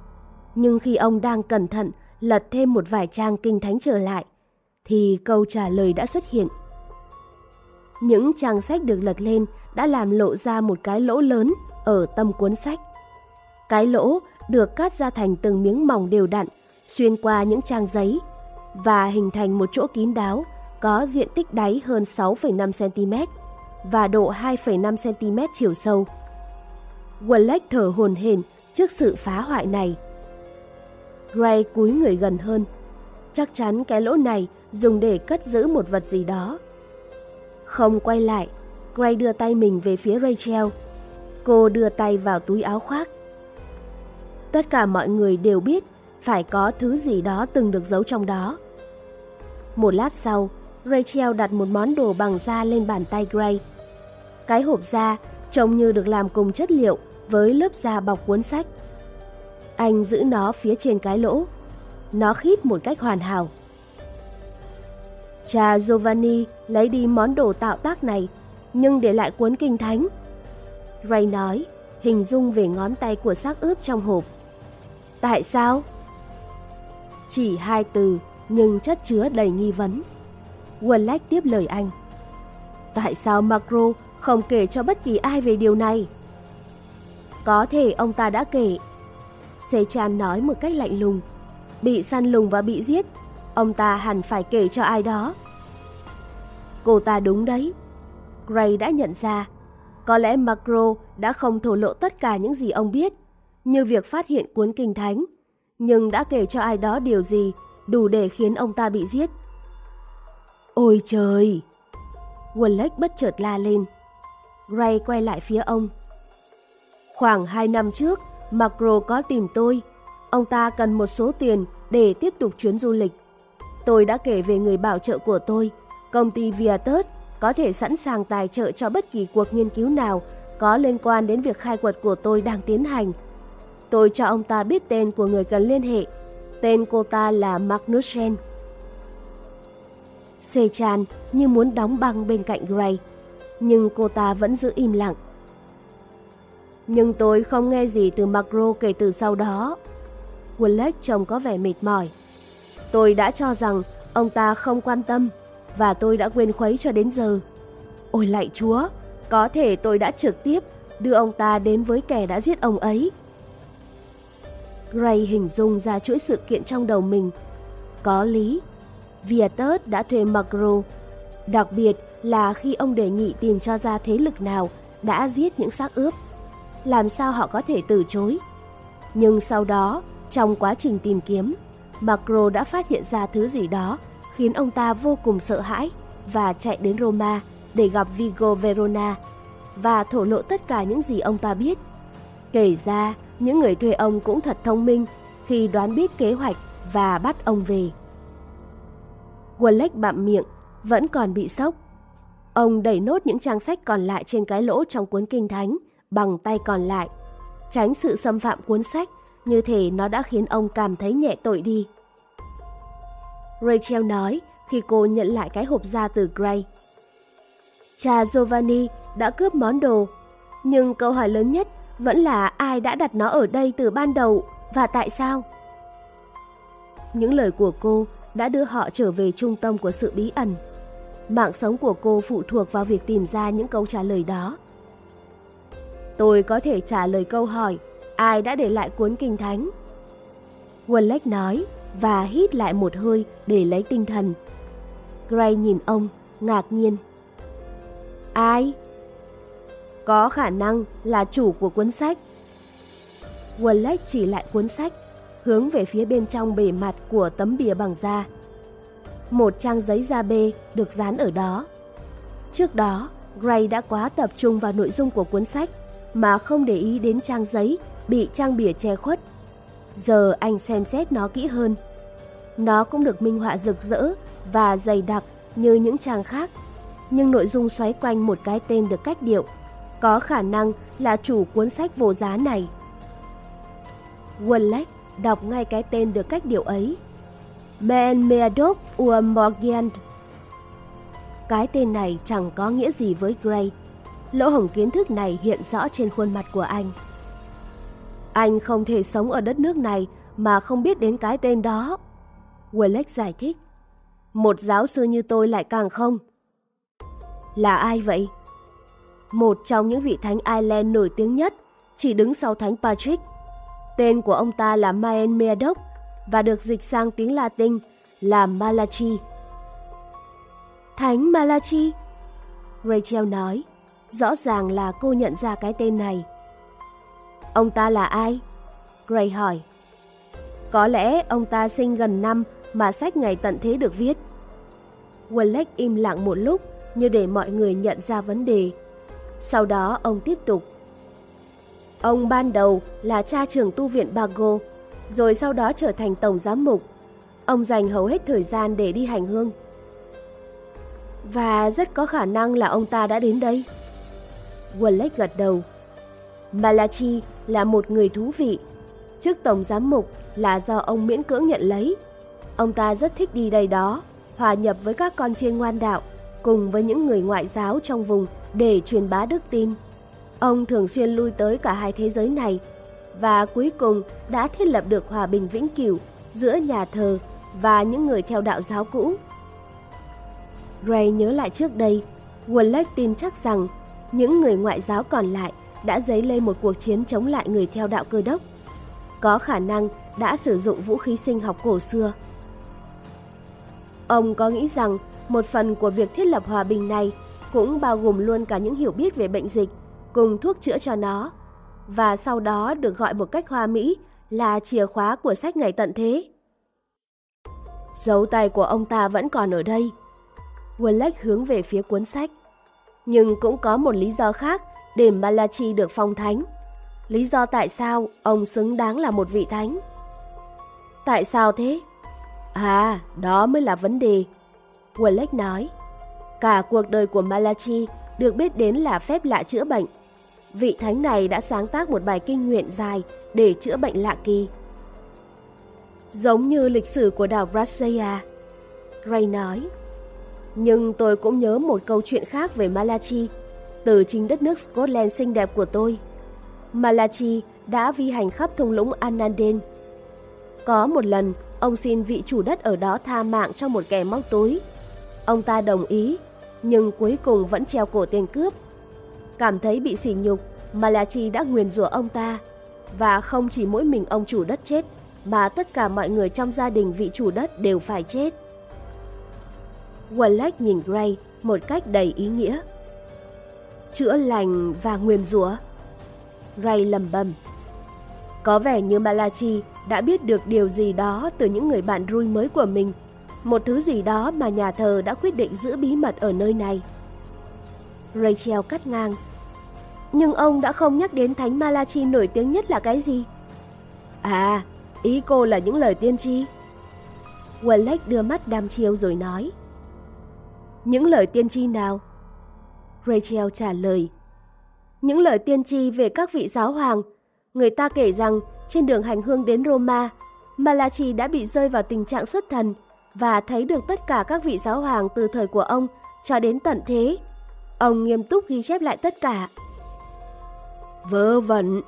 Nhưng khi ông đang cẩn thận lật thêm một vài trang kinh thánh trở lại, thì câu trả lời đã xuất hiện. Những trang sách được lật lên đã làm lộ ra một cái lỗ lớn ở tâm cuốn sách. Cái lỗ được cắt ra thành từng miếng mỏng đều đặn, xuyên qua những trang giấy và hình thành một chỗ kín đáo có diện tích đáy hơn 6,5cm và độ 2,5cm chiều sâu. Wallace thở hồn hển trước sự phá hoại này. Gray cúi người gần hơn. Chắc chắn cái lỗ này dùng để cất giữ một vật gì đó. Không quay lại, Gray đưa tay mình về phía Rachel. Cô đưa tay vào túi áo khoác. Tất cả mọi người đều biết phải có thứ gì đó từng được giấu trong đó. Một lát sau, Rachel đặt một món đồ bằng da lên bàn tay Gray. Cái hộp da trông như được làm cùng chất liệu với lớp da bọc cuốn sách. Anh giữ nó phía trên cái lỗ. Nó khít một cách hoàn hảo. Cha Giovanni lấy đi món đồ tạo tác này, nhưng để lại cuốn kinh thánh. Ray nói, hình dung về ngón tay của xác ướp trong hộp. Tại sao? Chỉ hai từ, nhưng chất chứa đầy nghi vấn. Wallach tiếp lời anh. Tại sao Macro không kể cho bất kỳ ai về điều này? Có thể ông ta đã kể. Sechan nói một cách lạnh lùng. Bị săn lùng và bị giết, ông ta hẳn phải kể cho ai đó. Cô ta đúng đấy. Gray đã nhận ra. Có lẽ Macro đã không thổ lộ tất cả những gì ông biết, như việc phát hiện cuốn kinh thánh, nhưng đã kể cho ai đó điều gì đủ để khiến ông ta bị giết. Ôi trời! Wallace bất chợt la lên. Gray quay lại phía ông. Khoảng 2 năm trước, Macro có tìm tôi. Ông ta cần một số tiền để tiếp tục chuyến du lịch. Tôi đã kể về người bảo trợ của tôi, công ty Viatus có thể sẵn sàng tài trợ cho bất kỳ cuộc nghiên cứu nào có liên quan đến việc khai quật của tôi đang tiến hành. Tôi cho ông ta biết tên của người cần liên hệ. Tên cô ta là Magnussen. Sechan như muốn đóng băng bên cạnh Gray, nhưng cô ta vẫn giữ im lặng. Nhưng tôi không nghe gì từ Macro kể từ sau đó. Willett trông có vẻ mệt mỏi. Tôi đã cho rằng ông ta không quan tâm và tôi đã quên khuấy cho đến giờ. Ôi lạy chúa, có thể tôi đã trực tiếp đưa ông ta đến với kẻ đã giết ông ấy. Gray hình dung ra chuỗi sự kiện trong đầu mình. Có lý, Viatus đã thuê Macro, đặc biệt là khi ông đề nghị tìm cho ra thế lực nào đã giết những xác ướp. Làm sao họ có thể từ chối? Nhưng sau đó, trong quá trình tìm kiếm, Macro đã phát hiện ra thứ gì đó khiến ông ta vô cùng sợ hãi và chạy đến Roma để gặp Vigo Verona và thổ lộ tất cả những gì ông ta biết. Kể ra, những người thuê ông cũng thật thông minh khi đoán biết kế hoạch và bắt ông về. Wallace bặm miệng, vẫn còn bị sốc. Ông đẩy nốt những trang sách còn lại trên cái lỗ trong cuốn kinh thánh bằng tay còn lại, tránh sự xâm phạm cuốn sách, như thể nó đã khiến ông cảm thấy nhẹ tội đi. Rachel nói khi cô nhận lại cái hộp da từ Gray. Cha Giovanni đã cướp món đồ, nhưng câu hỏi lớn nhất vẫn là ai đã đặt nó ở đây từ ban đầu và tại sao? Những lời của cô đã đưa họ trở về trung tâm của sự bí ẩn. Mạng sống của cô phụ thuộc vào việc tìm ra những câu trả lời đó. Tôi có thể trả lời câu hỏi ai đã để lại cuốn kinh thánh. Wallach nói và hít lại một hơi để lấy tinh thần. Gray nhìn ông, ngạc nhiên. Ai? Có khả năng là chủ của cuốn sách. Wallace chỉ lại cuốn sách, hướng về phía bên trong bề mặt của tấm bìa bằng da. Một trang giấy da bê được dán ở đó. Trước đó, Gray đã quá tập trung vào nội dung của cuốn sách mà không để ý đến trang giấy bị trang bìa che khuất. Giờ anh xem xét nó kỹ hơn. Nó cũng được minh họa rực rỡ và dày đặc như những trang khác, nhưng nội dung xoáy quanh một cái tên được cách điệu, có khả năng là chủ cuốn sách vô giá này. Wallach đọc ngay cái tên được cách điệu ấy. Men Meadow ua Morgan. Cái tên này chẳng có nghĩa gì với Gray. Lỗ hổng kiến thức này hiện rõ trên khuôn mặt của anh. Anh không thể sống ở đất nước này mà không biết đến cái tên đó. Wallach giải thích. Một giáo sư như tôi lại càng không. Là ai vậy? Một trong những vị thánh Ireland nổi tiếng nhất, chỉ đứng sau thánh Patrick. Tên của ông ta là Maen Meadoc và được dịch sang tiếng Latin là Malachi. Thánh Malachi? Rachel nói, rõ ràng là cô nhận ra cái tên này. Ông ta là ai? Gray hỏi. Có lẽ ông ta sinh gần năm mà sách ngày tận thế được viết. Wallace im lặng một lúc như để mọi người nhận ra vấn đề. Sau đó ông tiếp tục. Ông ban đầu là cha trưởng tu viện Bago, rồi sau đó trở thành tổng giám mục. Ông dành hầu hết thời gian để đi hành hương. Và rất có khả năng là ông ta đã đến đây. Wallace gật đầu. Malachi là một người thú vị. Chức tổng giám mục là do ông miễn cưỡng nhận lấy. Ông ta rất thích đi đây đó, hòa nhập với các con chiên ngoan đạo, cùng với những người ngoại giáo trong vùng để truyền bá đức tin. Ông thường xuyên lui tới cả hai thế giới này và cuối cùng đã thiết lập được hòa bình vĩnh cửu giữa nhà thờ và những người theo đạo giáo cũ. Ray nhớ lại trước đây, Wallace tin chắc rằng những người ngoại giáo còn lại đã dấy lên một cuộc chiến chống lại người theo đạo cơ đốc. Có khả năng đã sử dụng vũ khí sinh học cổ xưa. Ông có nghĩ rằng một phần của việc thiết lập hòa bình này cũng bao gồm luôn cả những hiểu biết về bệnh dịch cùng thuốc chữa cho nó và sau đó được gọi một cách hoa mỹ là chìa khóa của sách ngày tận thế. Dấu tay của ông ta vẫn còn ở đây. Wallach hướng về phía cuốn sách. Nhưng cũng có một lý do khác để Malachi được phong thánh. Lý do tại sao ông xứng đáng là một vị thánh. Tại sao thế? À, đó mới là vấn đề. Wallach nói. Cả cuộc đời của Malachi được biết đến là phép lạ chữa bệnh. Vị thánh này đã sáng tác một bài kinh nguyện dài để chữa bệnh lạ kỳ. Giống như lịch sử của đảo Brasseia, Gray nói. Nhưng tôi cũng nhớ một câu chuyện khác về Malachi, từ chính đất nước Scotland xinh đẹp của tôi. Malachi đã vi hành khắp thung lũng Ananden. Có một lần, ông xin vị chủ đất ở đó tha mạng cho một kẻ móc túi. Ông ta đồng ý, nhưng cuối cùng vẫn treo cổ tên cướp. Cảm thấy bị sỉ nhục, Malachi đã nguyền rủa ông ta. Và không chỉ mỗi mình ông chủ đất chết, mà tất cả mọi người trong gia đình vị chủ đất đều phải chết. Wallace nhìn Gray một cách đầy ý nghĩa. Chữa lành và nguyền rủa. Gray lầm bầm. Có vẻ như Malachi đã biết được điều gì đó từ những người bạn rui mới của mình, một thứ gì đó mà nhà thờ đã quyết định giữ bí mật ở nơi này. Rachel cắt ngang. Nhưng ông đã không nhắc đến thánh Malachi nổi tiếng nhất là cái gì? À, ý cô là những lời tiên tri. Wallace đưa mắt đam chiêu rồi nói. Những lời tiên tri nào? Rachel trả lời. Những lời tiên tri về các vị giáo hoàng. Người ta kể rằng trên đường hành hương đến Roma, Malachi đã bị rơi vào tình trạng xuất thần và thấy được tất cả các vị giáo hoàng từ thời của ông cho đến tận thế. Ông nghiêm túc ghi chép lại tất cả. Vớ vẩn.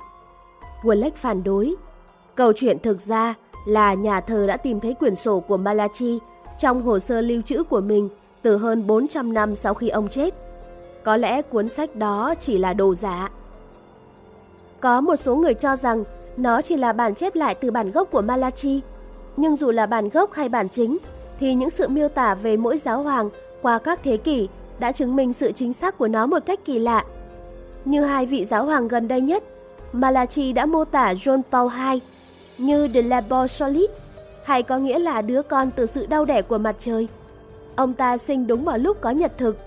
Wallach phản đối. Câu chuyện thực ra là nhà thờ đã tìm thấy quyển sổ của Malachi trong hồ sơ lưu trữ của mình từ hơn 400 năm sau khi ông chết. Có lẽ cuốn sách đó chỉ là đồ giả. Có một số người cho rằng nó chỉ là bản chép lại từ bản gốc của Malachi. Nhưng dù là bản gốc hay bản chính, thì những sự miêu tả về mỗi giáo hoàng qua các thế kỷ đã chứng minh sự chính xác của nó một cách kỳ lạ. Như hai vị giáo hoàng gần đây nhất, Malachi đã mô tả John Paul II như The Labor Solid, hay có nghĩa là đứa con từ sự đau đẻ của mặt trời. Ông ta sinh đúng vào lúc có nhật thực.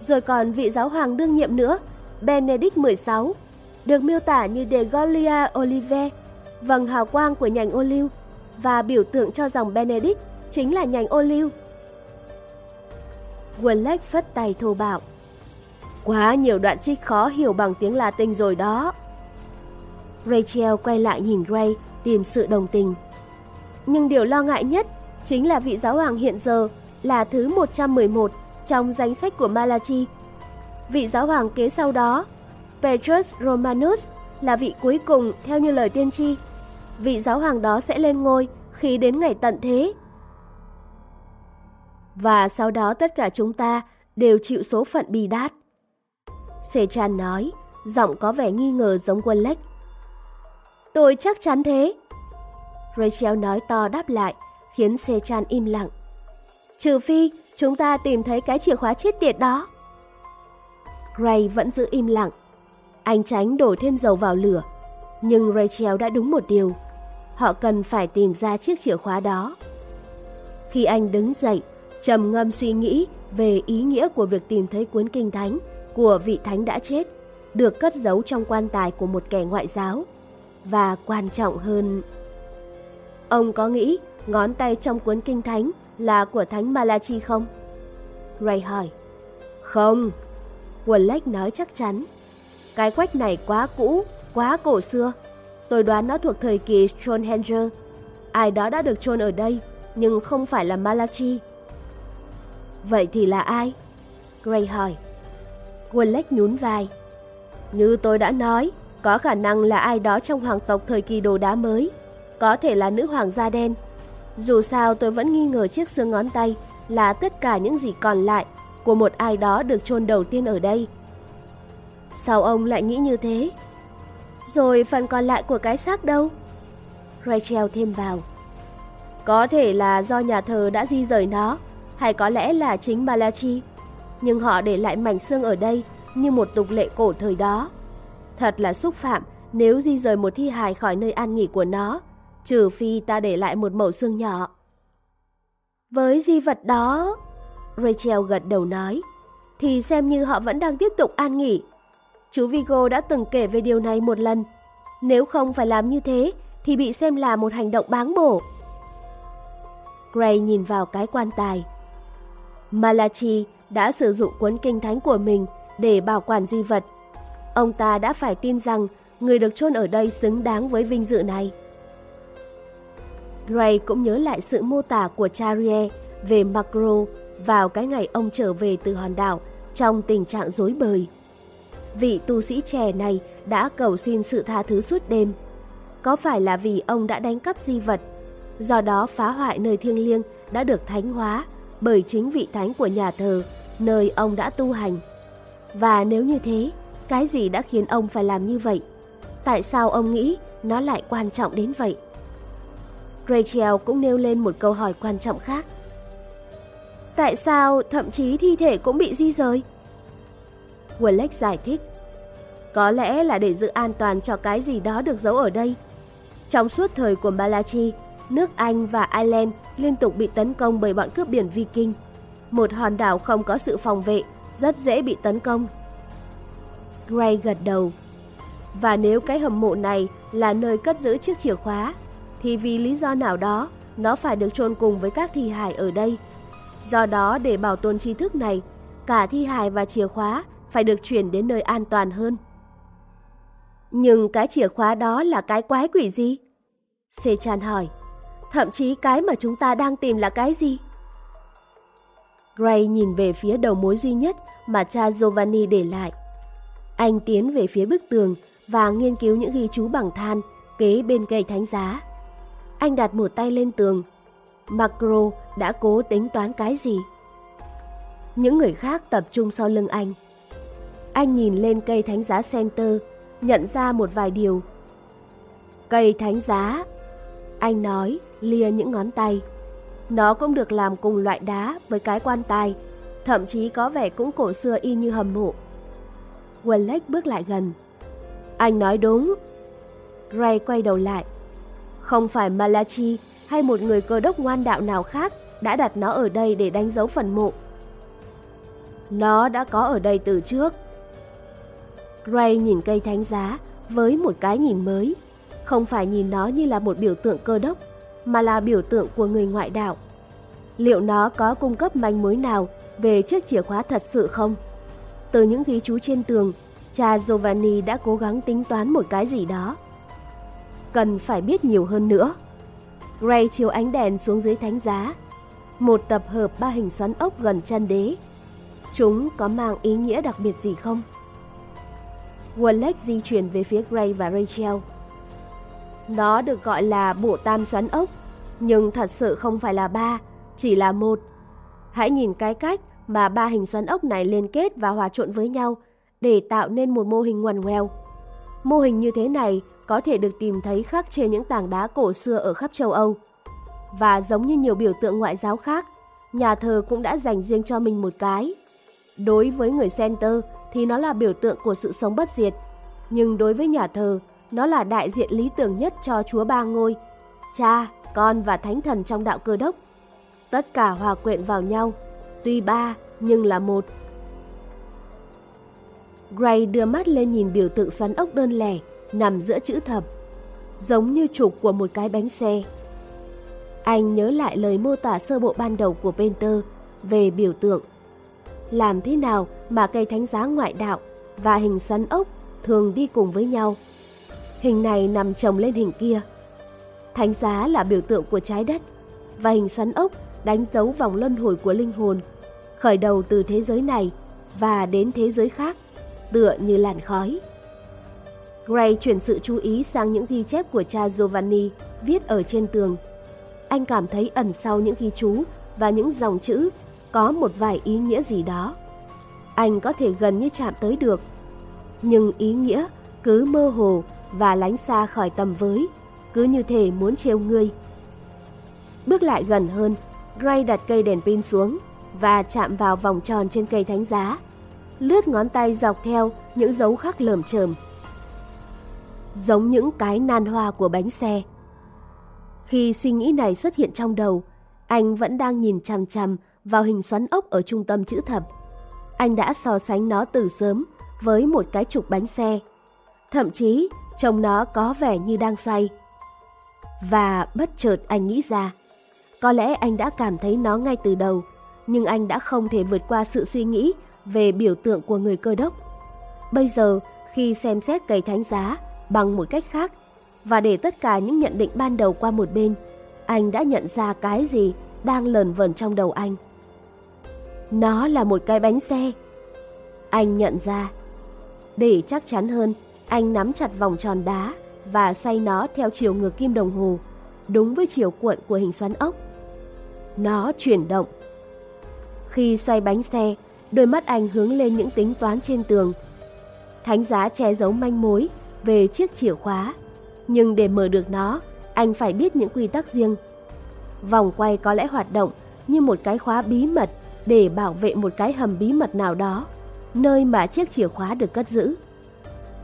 Rồi còn vị giáo hoàng đương nhiệm nữa, Benedict XVI, được miêu tả như De Golia Olive, vầng hào quang của nhành ô liu, và biểu tượng cho dòng Benedict chính là nhành ô liu. Wallach phất tay thô bạo. Quá nhiều đoạn trích khó hiểu bằng tiếng Latin rồi đó. Rachel quay lại nhìn Gray tìm sự đồng tình. Nhưng điều lo ngại nhất chính là vị giáo hoàng hiện giờ là thứ 111 trong danh sách của Malachi. Vị giáo hoàng kế sau đó, Petrus Romanus, là vị cuối cùng theo như lời tiên tri. Vị giáo hoàng đó sẽ lên ngôi khi đến ngày tận thế. Và sau đó tất cả chúng ta đều chịu số phận bi đát. Sechan nói, giọng có vẻ nghi ngờ giống quân lách. Tôi chắc chắn thế. Rachel nói to đáp lại, khiến Sechan im lặng. Trừ phi chúng ta tìm thấy cái chìa khóa chết tiệt đó. Gray vẫn giữ im lặng. Anh tránh đổ thêm dầu vào lửa. Nhưng Rachel đã đúng một điều. Họ cần phải tìm ra chiếc chìa khóa đó. Khi anh đứng dậy, trầm ngâm suy nghĩ về ý nghĩa của việc tìm thấy cuốn kinh thánh của vị thánh đã chết, được cất giấu trong quan tài của một kẻ ngoại giáo. Và quan trọng hơn... Ông có nghĩ ngón tay trong cuốn kinh thánh là của thánh Malachi không? Ray hỏi. Không. Wallace nói chắc chắn. Cái quách này quá cũ, quá cổ xưa. Tôi đoán nó thuộc thời kỳ Stonehenge. Ai đó đã được chôn ở đây, nhưng không phải là Malachi. Vậy thì là ai? Gray hỏi. Wallace nhún vai. Như tôi đã nói, có khả năng là ai đó trong hoàng tộc thời kỳ đồ đá mới. Có thể là nữ hoàng da đen. Dù sao tôi vẫn nghi ngờ chiếc xương ngón tay là tất cả những gì còn lại của một ai đó được chôn đầu tiên ở đây. Sao ông lại nghĩ như thế? Rồi phần còn lại của cái xác đâu? Rachel thêm vào. Có thể là do nhà thờ đã di rời nó, hay có lẽ là chính Balachi. Nhưng họ để lại mảnh xương ở đây như một tục lệ cổ thời đó. Thật là xúc phạm nếu di rời một thi hài khỏi nơi an nghỉ của nó, trừ phi ta để lại một mẩu xương nhỏ. Với di vật đó, Rachel gật đầu nói, thì xem như họ vẫn đang tiếp tục an nghỉ. Chú Vigo đã từng kể về điều này một lần. Nếu không phải làm như thế, thì bị xem là một hành động báng bổ. Gray nhìn vào cái quan tài. Malachi đã sử dụng cuốn kinh thánh của mình để bảo quản di vật. Ông ta đã phải tin rằng người được chôn ở đây xứng đáng với vinh dự này. Gray cũng nhớ lại sự mô tả của Charrier về Macro vào cái ngày ông trở về từ hòn đảo trong tình trạng rối bời. Vị tu sĩ trẻ này đã cầu xin sự tha thứ suốt đêm. Có phải là vì ông đã đánh cắp di vật, do đó phá hoại nơi thiêng liêng đã được thánh hóa bởi chính vị thánh của nhà thờ, nơi ông đã tu hành. Và nếu như thế, cái gì đã khiến ông phải làm như vậy? Tại sao ông nghĩ nó lại quan trọng đến vậy? Rachel cũng nêu lên một câu hỏi quan trọng khác. Tại sao thậm chí thi thể cũng bị di rời? Wallace giải thích. Có lẽ là để giữ an toàn cho cái gì đó được giấu ở đây. Trong suốt thời của Balachi, nước Anh và Ireland liên tục bị tấn công bởi bọn cướp biển Viking. Một hòn đảo không có sự phòng vệ, rất dễ bị tấn công. Gray gật đầu. Và nếu cái hầm mộ này là nơi cất giữ chiếc chìa khóa, thì vì lý do nào đó, nó phải được chôn cùng với các thi hài ở đây. Do đó, để bảo tồn tri thức này, cả thi hài và chìa khóa phải được chuyển đến nơi an toàn hơn. Nhưng cái chìa khóa đó là cái quái quỷ gì? Sechan hỏi. Thậm chí cái mà chúng ta đang tìm là cái gì? Gray nhìn về phía đầu mối duy nhất mà cha Giovanni để lại. Anh tiến về phía bức tường và nghiên cứu những ghi chú bằng than kế bên cây thánh giá. Anh đặt một tay lên tường. Macro đã cố tính toán cái gì? Những người khác tập trung sau lưng anh. Anh nhìn lên cây thánh giá center, nhận ra một vài điều. Cây thánh giá, anh nói, lia những ngón tay. Nó cũng được làm cùng loại đá với cái quan tài, thậm chí có vẻ cũng cổ xưa y như hầm mộ. Wallace bước lại gần. Anh nói đúng. Gray quay đầu lại. Không phải Malachi hay một người cơ đốc ngoan đạo nào khác đã đặt nó ở đây để đánh dấu phần mộ. Nó đã có ở đây từ trước. Gray nhìn cây thánh giá với một cái nhìn mới, không phải nhìn nó như là một biểu tượng cơ đốc, mà là biểu tượng của người ngoại đạo. Liệu nó có cung cấp manh mối nào về chiếc chìa khóa thật sự không? Từ những ghi chú trên tường, cha Giovanni đã cố gắng tính toán một cái gì đó. Cần phải biết nhiều hơn nữa. Gray chiếu ánh đèn xuống dưới thánh giá. Một tập hợp ba hình xoắn ốc gần chân đế. Chúng có mang ý nghĩa đặc biệt gì không? Wallace di chuyển về phía Gray và Rachel. Nó được gọi là bộ tam xoắn ốc, nhưng thật sự không phải là ba, chỉ là một. Hãy nhìn cái cách mà ba hình xoắn ốc này liên kết và hòa trộn với nhau để tạo nên một mô hình ngoằn ngoèo. Mô hình như thế này có thể được tìm thấy khắc trên những tảng đá cổ xưa ở khắp châu Âu. Và giống như nhiều biểu tượng ngoại giáo khác, nhà thờ cũng đã dành riêng cho mình một cái. Đối với người center thì nó là biểu tượng của sự sống bất diệt, nhưng đối với nhà thờ, nó là đại diện lý tưởng nhất cho Chúa Ba Ngôi, Cha, Con và Thánh Thần trong đạo cơ đốc. Tất cả hòa quyện vào nhau, tuy ba nhưng là một. Gray đưa mắt lên nhìn biểu tượng xoắn ốc đơn lẻ nằm giữa chữ thập, giống như trục của một cái bánh xe. Anh nhớ lại lời mô tả sơ bộ ban đầu của Painter về biểu tượng. Làm thế nào mà cây thánh giá ngoại đạo và hình xoắn ốc thường đi cùng với nhau? Hình này nằm chồng lên hình kia. Thánh giá là biểu tượng của trái đất và hình xoắn ốc đánh dấu vòng luân hồi của linh hồn, khởi đầu từ thế giới này và đến thế giới khác, tựa như làn khói. Gray chuyển sự chú ý sang những ghi chép của cha Giovanni viết ở trên tường. Anh cảm thấy ẩn sau những ghi chú và những dòng chữ có một vài ý nghĩa gì đó. Anh có thể gần như chạm tới được, nhưng ý nghĩa cứ mơ hồ và lánh xa khỏi tầm với, cứ như thể muốn trêu ngươi. Bước lại gần hơn, Gray đặt cây đèn pin xuống và chạm vào vòng tròn trên cây thánh giá, lướt ngón tay dọc theo những dấu khắc lởm chởm giống những cái nan hoa của bánh xe. Khi suy nghĩ này xuất hiện trong đầu, anh vẫn đang nhìn chằm chằm vào hình xoắn ốc ở trung tâm chữ thập. Anh đã so sánh nó từ sớm với một cái trục bánh xe. Thậm chí, trông nó có vẻ như đang xoay. Và bất chợt anh nghĩ ra, có lẽ anh đã cảm thấy nó ngay từ đầu, nhưng anh đã không thể vượt qua sự suy nghĩ về biểu tượng của người cơ đốc. Bây giờ, khi xem xét cây thánh giá, bằng một cách khác và để tất cả những nhận định ban đầu qua một bên, anh đã nhận ra cái gì đang lờn vờn trong đầu anh. Nó là một cái bánh xe. Anh nhận ra. Để chắc chắn hơn, anh nắm chặt vòng tròn đá và xoay nó theo chiều ngược kim đồng hồ, đúng với chiều cuộn của hình xoắn ốc. Nó chuyển động. Khi xoay bánh xe, đôi mắt anh hướng lên những tính toán trên tường. Thánh giá che giấu manh mối về chiếc chìa khóa. Nhưng để mở được nó, anh phải biết những quy tắc riêng. Vòng quay có lẽ hoạt động như một cái khóa bí mật để bảo vệ một cái hầm bí mật nào đó, nơi mà chiếc chìa khóa được cất giữ.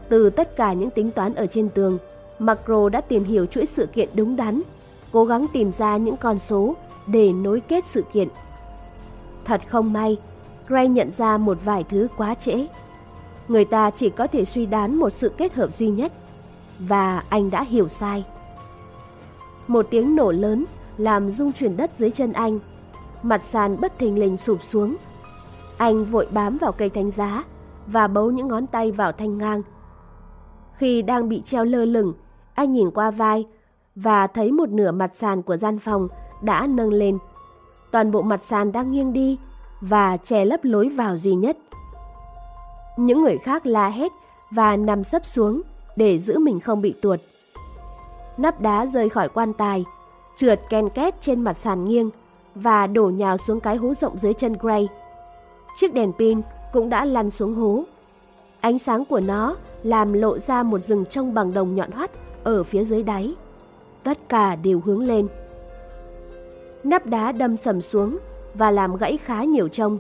Từ tất cả những tính toán ở trên tường, Macro đã tìm hiểu chuỗi sự kiện đúng đắn, cố gắng tìm ra những con số để nối kết sự kiện. Thật không may, Gray nhận ra một vài thứ quá trễ người ta chỉ có thể suy đoán một sự kết hợp duy nhất. Và anh đã hiểu sai. Một tiếng nổ lớn làm rung chuyển đất dưới chân anh. Mặt sàn bất thình lình sụp xuống. Anh vội bám vào cây thánh giá và bấu những ngón tay vào thanh ngang. Khi đang bị treo lơ lửng, anh nhìn qua vai và thấy một nửa mặt sàn của gian phòng đã nâng lên. Toàn bộ mặt sàn đang nghiêng đi và che lấp lối vào duy nhất. Những người khác la hét và nằm sấp xuống để giữ mình không bị tuột. Nắp đá rơi khỏi quan tài, trượt ken két trên mặt sàn nghiêng và đổ nhào xuống cái hố rộng dưới chân Gray. Chiếc đèn pin cũng đã lăn xuống hố. Ánh sáng của nó làm lộ ra một rừng trông bằng đồng nhọn hoắt ở phía dưới đáy. Tất cả đều hướng lên. Nắp đá đâm sầm xuống và làm gãy khá nhiều trông.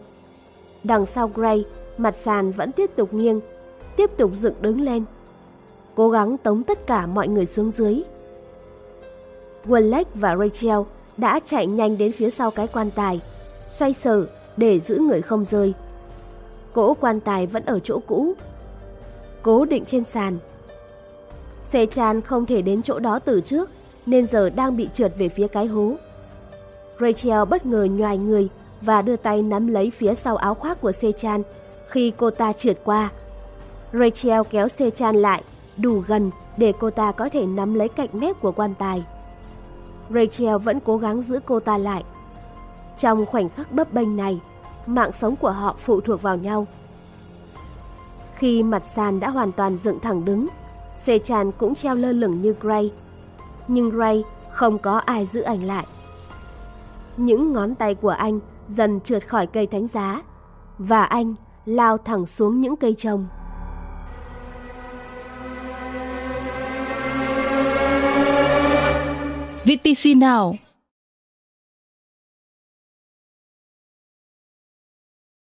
Đằng sau Gray mặt sàn vẫn tiếp tục nghiêng, tiếp tục dựng đứng lên. Cố gắng tống tất cả mọi người xuống dưới. Wallace và Rachel đã chạy nhanh đến phía sau cái quan tài, xoay sở để giữ người không rơi. Cỗ quan tài vẫn ở chỗ cũ, cố định trên sàn. Xe chan không thể đến chỗ đó từ trước, nên giờ đang bị trượt về phía cái hố. Rachel bất ngờ nhoài người và đưa tay nắm lấy phía sau áo khoác của Sechan khi cô ta trượt qua. Rachel kéo xe chan lại, đủ gần để cô ta có thể nắm lấy cạnh mép của quan tài. Rachel vẫn cố gắng giữ cô ta lại. Trong khoảnh khắc bấp bênh này, mạng sống của họ phụ thuộc vào nhau. Khi mặt sàn đã hoàn toàn dựng thẳng đứng, xe tràn cũng treo lơ lửng như Gray. Nhưng Gray không có ai giữ ảnh lại. Những ngón tay của anh dần trượt khỏi cây thánh giá và anh lao thẳng xuống những cây trồng. VTC Now